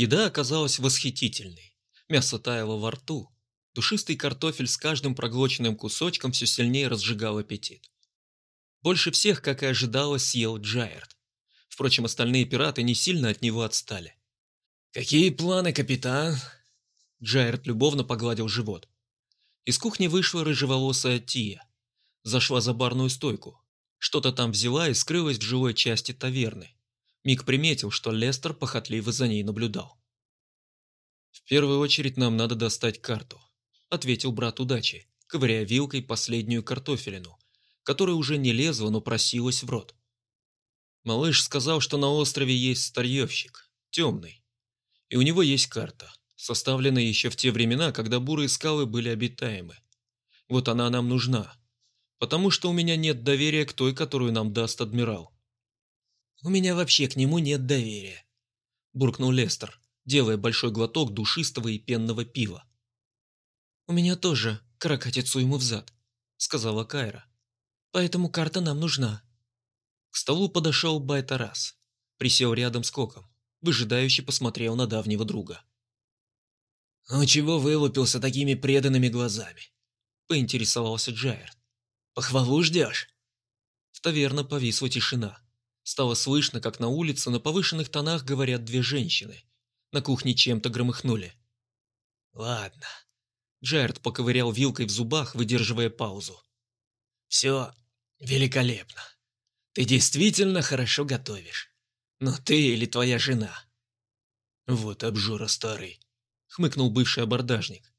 Еда оказалась восхитительной. Мясо таяло во рту. Душистый картофель с каждым проглоченным кусочком все сильнее разжигал аппетит. Больше всех, как и ожидалось, съел Джайерт. Впрочем, остальные пираты не сильно от него отстали. «Какие планы, капитан?» Джайерт любовно погладил живот. Из кухни вышла рыжеволосая Тия. Зашла за барную стойку. Что-то там взяла и скрылась в жилой части таверны. Мик приметил, что Лестер похотливо за ней наблюдал. «В первую очередь нам надо достать карту», — ответил брат удачи, ковыряя вилкой последнюю картофелину, которая уже не лезла, но просилась в рот. Малыш сказал, что на острове есть старьевщик, темный, и у него есть карта, составленная еще в те времена, когда бурые скалы были обитаемы. Вот она нам нужна, потому что у меня нет доверия к той, которую нам даст адмирал. «У меня вообще к нему нет доверия», – буркнул Лестер, делая большой глоток душистого и пенного пива. «У меня тоже каракатицу ему взад», – сказала Кайра. «Поэтому карта нам нужна». К столу подошел Байтарас, присел рядом с Коком, выжидающе посмотрел на давнего друга. «Ну чего вылупился такими преданными глазами?» – поинтересовался Джайер. «Похвалу ждешь?» В таверна повисла тишина. Стало слышно, как на улице на повышенных тонах говорят две женщины. На кухне чем-то громыхнули. «Ладно». Джайрд поковырял вилкой в зубах, выдерживая паузу. «Все великолепно. Ты действительно хорошо готовишь. Но ты или твоя жена?» «Вот обжора старый», — хмыкнул бывший абордажник.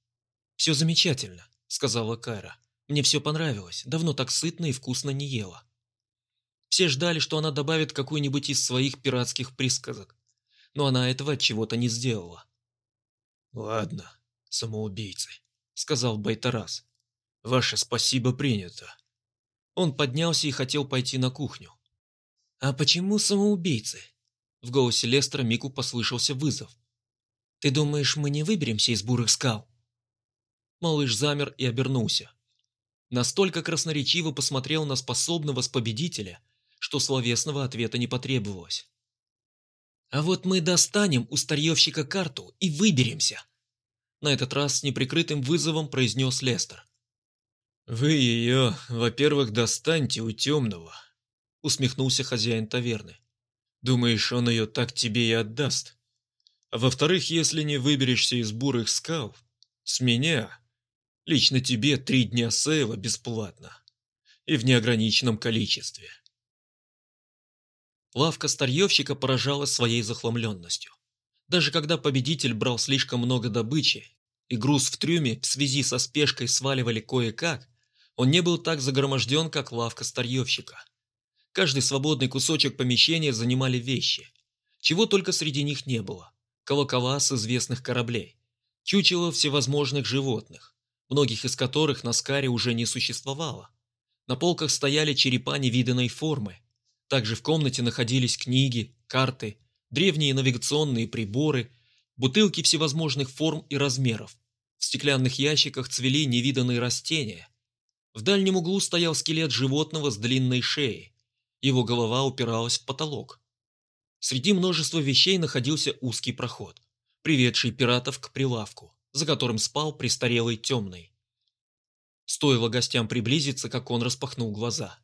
«Все замечательно», — сказала Кайра. «Мне все понравилось. Давно так сытно и вкусно не ела». Все ждали, что она добавит какую-нибудь из своих пиратских присказок, но она этого от чего-то не сделала. «Ладно, самоубийцы», — сказал Байтарас. «Ваше спасибо принято». Он поднялся и хотел пойти на кухню. «А почему самоубийцы?» В голосе Лестера Мику послышался вызов. «Ты думаешь, мы не выберемся из бурых скал?» Малыш замер и обернулся. Настолько красноречиво посмотрел на способного с победителя, что словесного ответа не потребовалось. «А вот мы достанем у старьевщика карту и выберемся!» На этот раз с неприкрытым вызовом произнес Лестер. «Вы ее, во-первых, достаньте у темного», — усмехнулся хозяин таверны. «Думаешь, он ее так тебе и отдаст? А во-вторых, если не выберешься из бурых скал, с меня, лично тебе три дня сейла бесплатно и в неограниченном количестве». Лавка старьевщика поражала своей захламленностью. Даже когда победитель брал слишком много добычи, и груз в трюме в связи со спешкой сваливали кое-как, он не был так загроможден, как лавка старьевщика. Каждый свободный кусочек помещения занимали вещи. Чего только среди них не было. Колокола с известных кораблей. Чучело всевозможных животных, многих из которых на Скаре уже не существовало. На полках стояли черепа невиданной формы, также в комнате находились книги, карты, древние навигационные приборы, бутылки всевозможных форм и размеров. В стеклянных ящиках цвели невиданные растения. В дальнем углу стоял скелет животного с длинной шеей. Его голова упиралась в потолок. Среди множества вещей находился узкий проход, приведший пиратов к прилавку, за которым спал престарелый темный. Стоило гостям приблизиться, как он распахнул глаза.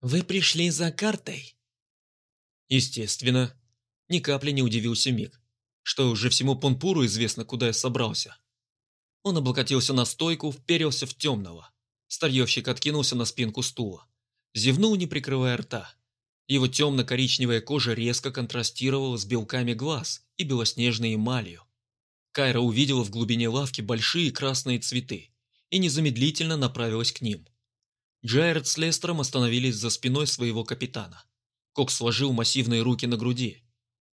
«Вы пришли за картой?» Естественно. Ни капли не удивился Мик. Что уже всему Понпуру известно, куда я собрался. Он облокотился на стойку, вперился в темного. Старьевщик откинулся на спинку стула. Зевнул, не прикрывая рта. Его темно-коричневая кожа резко контрастировала с белками глаз и белоснежной эмалью. Кайра увидела в глубине лавки большие красные цветы и незамедлительно направилась к ним. Джайред с Лестером остановились за спиной своего капитана. Кок сложил массивные руки на груди.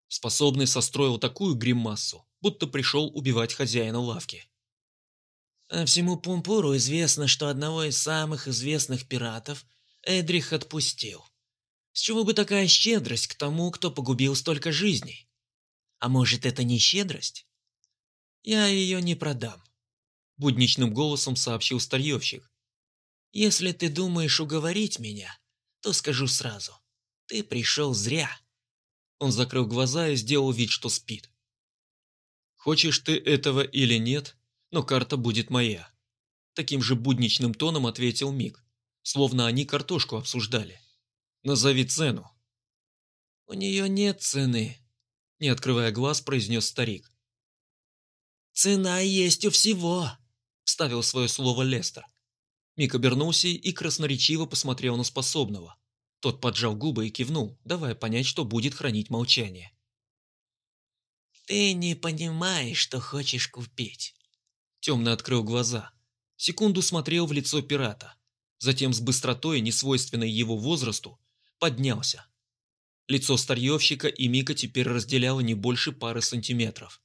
Способный состроил такую гримассу, будто пришел убивать хозяина лавки. А всему Пумпуру известно, что одного из самых известных пиратов Эдрих отпустил. С чего бы такая щедрость к тому, кто погубил столько жизней? А может, это не щедрость? Я ее не продам. Будничным голосом сообщил старьевщик, если ты думаешь уговорить меня, то скажу сразу. Ты пришел зря. Он закрыл глаза и сделал вид, что спит. Хочешь ты этого или нет, но карта будет моя. Таким же будничным тоном ответил Мик, словно они картошку обсуждали. Назови цену. У нее нет цены, не открывая глаз, произнес старик. «Цена есть у всего», – вставил свое слово Лестер. Мик обернулся и красноречиво посмотрел на способного. Тот поджал губы и кивнул, давая понять, что будет хранить молчание. «Ты не понимаешь, что хочешь купить». Темно открыл глаза. Секунду смотрел в лицо пирата. Затем с быстротой, несвойственной его возрасту, поднялся. Лицо старьевщика и Мика теперь разделяло не больше пары сантиметров.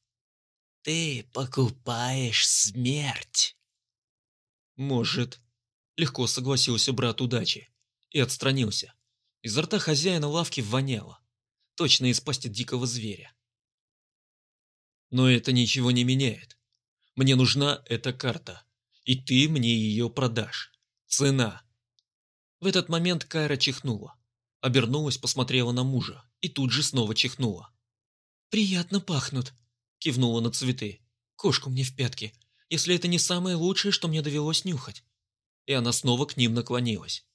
«Ты покупаешь смерть!» «Может», — легко согласился брат удачи и отстранился. Изо рта хозяина лавки воняло, точно из пасти дикого зверя. «Но это ничего не меняет. Мне нужна эта карта, и ты мне ее продашь. Цена». В этот момент Кайра чихнула. Обернулась, посмотрела на мужа и тут же снова чихнула. «Приятно пахнут», – кивнула на цветы. «Кошку мне в пятки, если это не самое лучшее, что мне довелось нюхать». И она снова к ним наклонилась.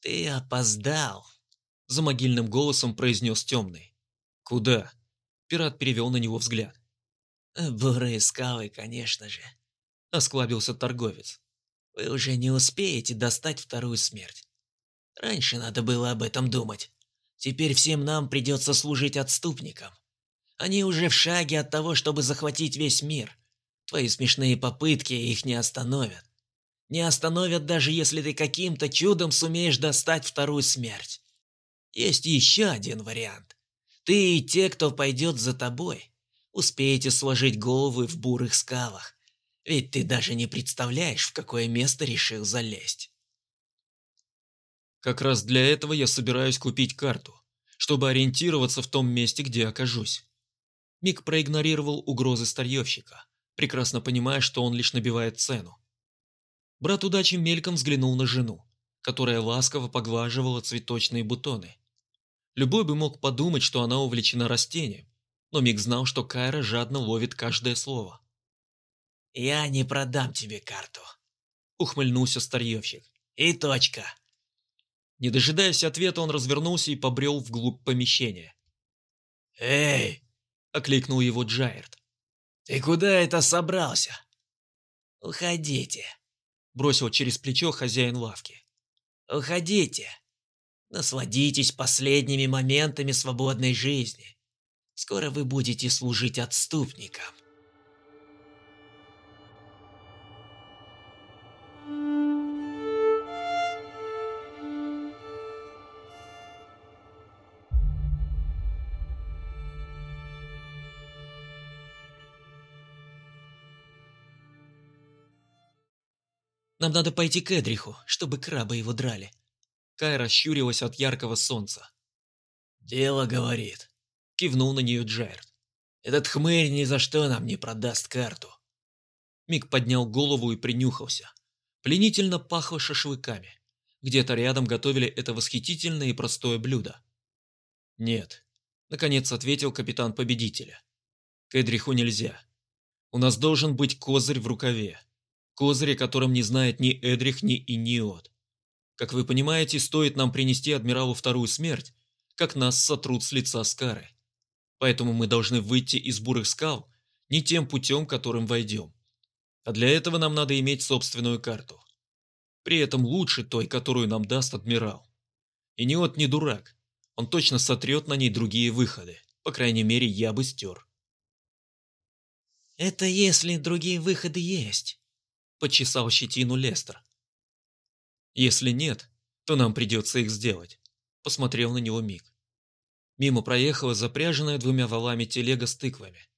«Ты опоздал», – за могильным голосом произнес темный. «Куда?» – пират перевел на него взгляд. «Бурые скалы, конечно же», – осклабился торговец. «Вы уже не успеете достать вторую смерть. Раньше надо было об этом думать. Теперь всем нам придется служить отступникам. Они уже в шаге от того, чтобы захватить весь мир. Твои смешные попытки их не остановят. Не остановят даже если ты каким-то чудом сумеешь достать вторую смерть. Есть еще один вариант. Ты и те, кто пойдет за тобой, успеете сложить головы в бурых скалах. Ведь ты даже не представляешь, в какое место решил залезть. Как раз для этого я собираюсь купить карту, чтобы ориентироваться в том месте, где окажусь. Мик проигнорировал угрозы старьевщика, прекрасно понимая, что он лишь набивает цену. Брат удачи мельком взглянул на жену, которая ласково поглаживала цветочные бутоны. Любой бы мог подумать, что она увлечена растением, но Мик знал, что Кайра жадно ловит каждое слово. «Я не продам тебе карту», — ухмыльнулся старьевщик. «И точка. Не дожидаясь ответа, он развернулся и побрел вглубь помещения. «Эй!» – окликнул его Джайрт. «Ты куда это собрался?» «Уходите!» – бросил через плечо хозяин лавки. «Уходите! Насладитесь последними моментами свободной жизни. Скоро вы будете служить отступникам». Нам надо пойти к Эдриху, чтобы крабы его драли». Кайра щурилась от яркого солнца. «Дело, говорит», — кивнул на нее Джайрд. «Этот хмырь ни за что нам не продаст карту». Мик поднял голову и принюхался. Пленительно пахло шашлыками. Где-то рядом готовили это восхитительное и простое блюдо. «Нет», — наконец ответил капитан победителя. «К Эдриху нельзя. У нас должен быть козырь в рукаве козыря, которым не знает ни Эдрих, ни Иниот. Как вы понимаете, стоит нам принести адмиралу вторую смерть, как нас сотрут с лица Скары. Поэтому мы должны выйти из бурых скал не тем путем, которым войдем. А для этого нам надо иметь собственную карту. При этом лучше той, которую нам даст адмирал. Иниот не дурак. Он точно сотрет на ней другие выходы. По крайней мере, я бы стер. «Это если другие выходы есть», – почесал щетину Лестер. «Если нет, то нам придется их сделать», – посмотрел на него Мик. Мимо проехала запряженная двумя валами телега с тыквами.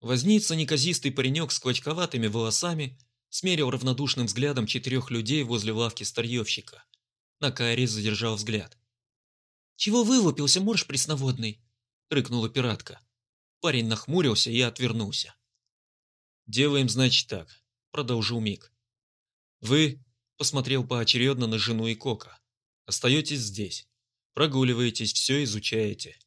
Возница неказистый паренек с клочковатыми волосами смерил равнодушным взглядом четырех людей возле лавки старьевщика. На Кайре задержал взгляд. «Чего вылупился, морж пресноводный?» – рыкнула пиратка. Парень нахмурился и отвернулся. «Делаем, значит, так продолжил Мик. «Вы», – посмотрел поочередно на жену и Кока, – «остаетесь здесь, прогуливаетесь, все изучаете.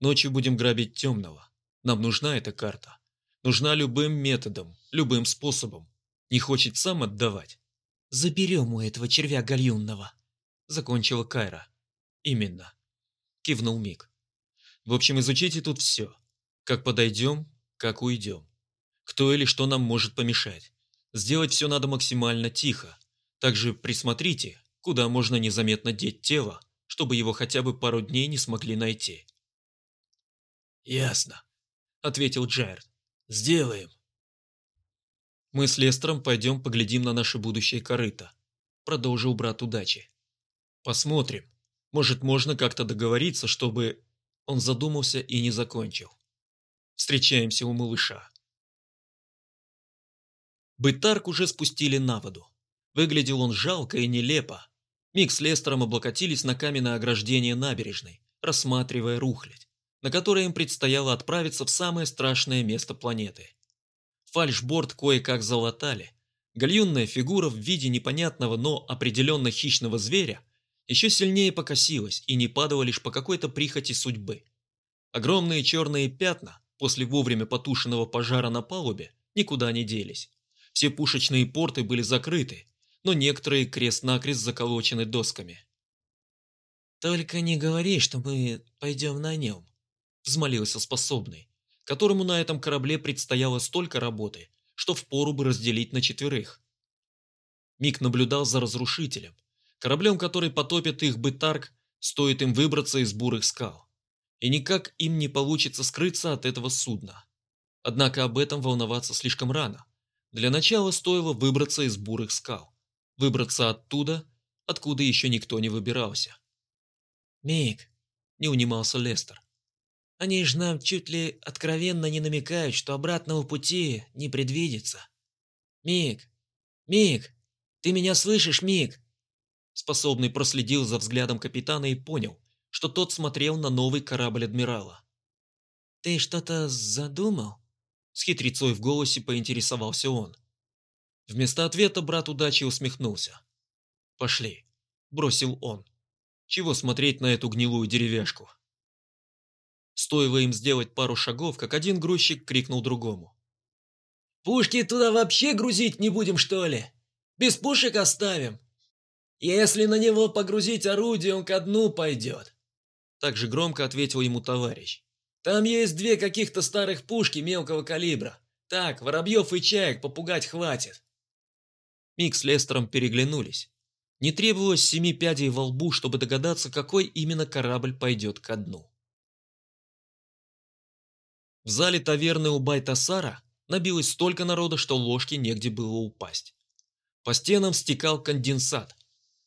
Ночью будем грабить темного. Нам нужна эта карта, Нужна любым методом, любым способом. Не хочет сам отдавать. «Заберем у этого червя гальюнного», — закончила Кайра. «Именно», — кивнул Мик. «В общем, изучите тут все. Как подойдем, как уйдем. Кто или что нам может помешать. Сделать все надо максимально тихо. Также присмотрите, куда можно незаметно деть тело, чтобы его хотя бы пару дней не смогли найти». «Ясно», — ответил Джайрд. «Сделаем». «Мы с Лестером пойдем поглядим на наше будущее корыто», — продолжил брат удачи. «Посмотрим. Может, можно как-то договориться, чтобы...» Он задумался и не закончил. «Встречаемся у малыша». Бытарк уже спустили на воду. Выглядел он жалко и нелепо. Мик с Лестером облокотились на каменное ограждение набережной, рассматривая рухлядь на которой им предстояло отправиться в самое страшное место планеты. Фальшборд кое-как залатали. Гальюнная фигура в виде непонятного, но определенно хищного зверя еще сильнее покосилась и не падала лишь по какой-то прихоти судьбы. Огромные черные пятна после вовремя потушенного пожара на палубе никуда не делись. Все пушечные порты были закрыты, но некоторые крест-накрест заколочены досками. «Только не говори, что мы пойдем на нем», взмолился способный, которому на этом корабле предстояло столько работы, что впору бы разделить на четверых. Мик наблюдал за разрушителем, кораблем, который потопит их бытарк, стоит им выбраться из бурых скал. И никак им не получится скрыться от этого судна. Однако об этом волноваться слишком рано. Для начала стоило выбраться из бурых скал. Выбраться оттуда, откуда еще никто не выбирался. «Мик», — не унимался Лестер, они же нам чуть ли откровенно не намекают, что обратного пути не предвидится. Миг, Миг, ты меня слышишь, Миг? Способный проследил за взглядом капитана и понял, что тот смотрел на новый корабль адмирала. «Ты что-то задумал?» С хитрецой в голосе поинтересовался он. Вместо ответа брат удачи усмехнулся. «Пошли», – бросил он. «Чего смотреть на эту гнилую деревяшку?» Стоило им сделать пару шагов, как один грузчик крикнул другому. «Пушки туда вообще грузить не будем, что ли? Без пушек оставим? Если на него погрузить орудие, он ко дну пойдет!» Так же громко ответил ему товарищ. «Там есть две каких-то старых пушки мелкого калибра. Так, воробьев и чаек попугать хватит!» Мик с Лестером переглянулись. Не требовалось семи пядей во лбу, чтобы догадаться, какой именно корабль пойдет ко дну. В зале таверны у Байтасара набилось столько народа, что ложки негде было упасть. По стенам стекал конденсат.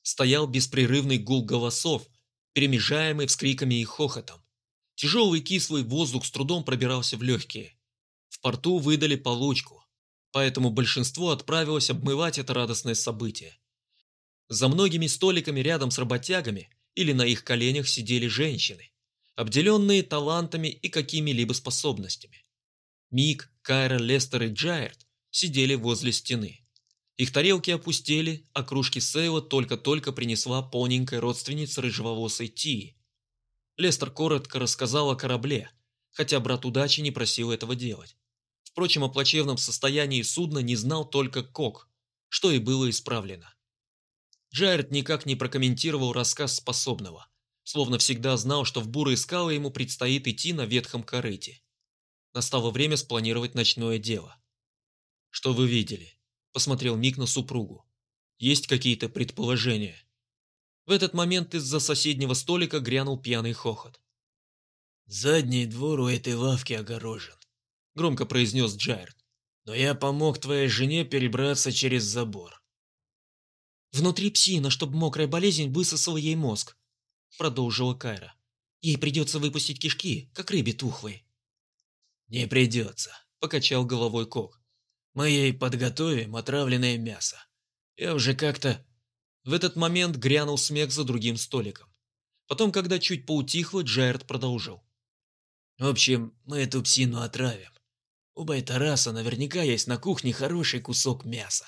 Стоял беспрерывный гул голосов, перемежаемый вскриками и хохотом. Тяжелый кислый воздух с трудом пробирался в легкие. В порту выдали получку, поэтому большинство отправилось обмывать это радостное событие. За многими столиками рядом с работягами или на их коленях сидели женщины, обделенные талантами и какими-либо способностями. Мик, Кайра, Лестер и Джайрд сидели возле стены. Их тарелки опустели, а кружки Сейла только-только принесла полненькая родственница рыжеволосой Тии. Лестер коротко рассказал о корабле, хотя брат удачи не просил этого делать. Впрочем, о плачевном состоянии судна не знал только Кок, что и было исправлено. Джайрд никак не прокомментировал рассказ способного – словно всегда знал, что в бурые скалы ему предстоит идти на ветхом корыте. Настало время спланировать ночное дело. «Что вы видели?» – посмотрел Мик на супругу. «Есть какие-то предположения?» В этот момент из-за соседнего столика грянул пьяный хохот. «Задний двор у этой лавки огорожен», – громко произнес Джайрд. «Но я помог твоей жене перебраться через забор». «Внутри псина, чтобы мокрая болезнь высосала ей мозг», – продолжила Кайра. «Ей придется выпустить кишки, как рыбе тухлой». «Не придется», – покачал головой Кок. «Мы ей подготовим отравленное мясо. Я уже как-то...» В этот момент грянул смех за другим столиком. Потом, когда чуть поутихло, Джайрд продолжил. «В общем, мы эту псину отравим. У Байтараса наверняка есть на кухне хороший кусок мяса.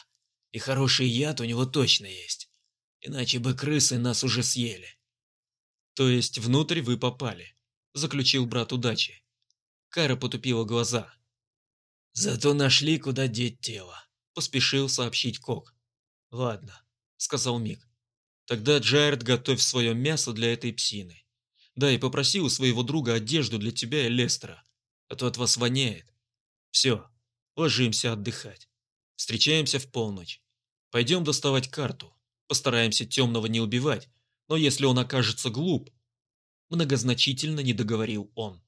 И хороший яд у него точно есть. Иначе бы крысы нас уже съели. «То есть внутрь вы попали», – заключил брат удачи. Кайра потупила глаза. Зато нашли, куда деть тело», – поспешил сообщить Кок. «Ладно», – сказал Мик. «Тогда, Джайред, готовь свое мясо для этой псины. Да, и попроси у своего друга одежду для тебя и Лестера, а то от вас воняет. Все, ложимся отдыхать. Встречаемся в полночь. Пойдем доставать карту. Постараемся темного не убивать, но если он окажется глуп...» Многозначительно не договорил он.